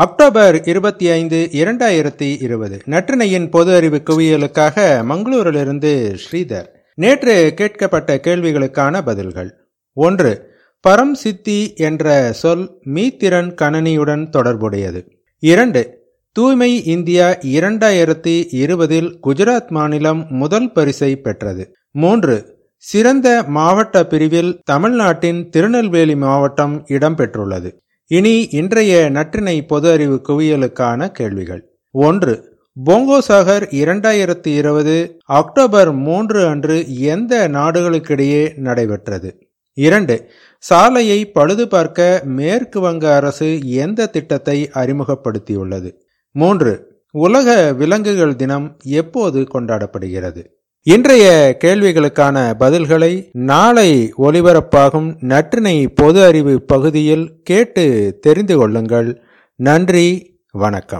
October இருபத்தி ஐந்து இரண்டாயிரத்தி இருபது. நற்றினையின் பொது அறிவு குவியலுக்காக மங்களூரிலிருந்து ஸ்ரீதர். நேற்று கேட்கப்பட்ட கேள்விகளுக்கான பதில்கள். ஒன்று பரம் சித்தி என்ற சொல் மீத்திறன் கணனியுடன் தொடர்புடையது. இரண்டு தூய்மை இந்தியா இரண்டாயிரத்தி இருபதில் குஜராத் மாநிலம் முதல் பரிசை பெற்றது. மூன்று சிறந்த மாவட்ட பிரிவில் தமிழ்நாட்டின் திருநெல்வேலி மாவட்டம் இடம்பெற்றுள்ளது. இனி இன்றைய நற்றினை பொது அறிவு குவியலுக்கான கேள்விகள். ஒன்று போங்கோ சாகர் இரண்டாயிரத்தி இருபது அக்டோபர் மூன்று அன்று எந்த நாடுகளுக்கிடையே நடைபெற்றது? இரண்டு சாலையை பழுது பார்க்க மேற்கு வங்க அரசு எந்த திட்டத்தை அறிமுகப்படுத்தியுள்ளது? மூன்று உலக விலங்குகள் தினம் எப்போது கொண்டாடப்படுகிறது? இன்றைய கேள்விகளுக்கான பதில்களை நாளை ஒலிபரப்பாகும் நற்றினை பொது அறிவு பகுதியில் கேட்டு தெரிந்து கொள்ளுங்கள். நன்றி வணக்கம்.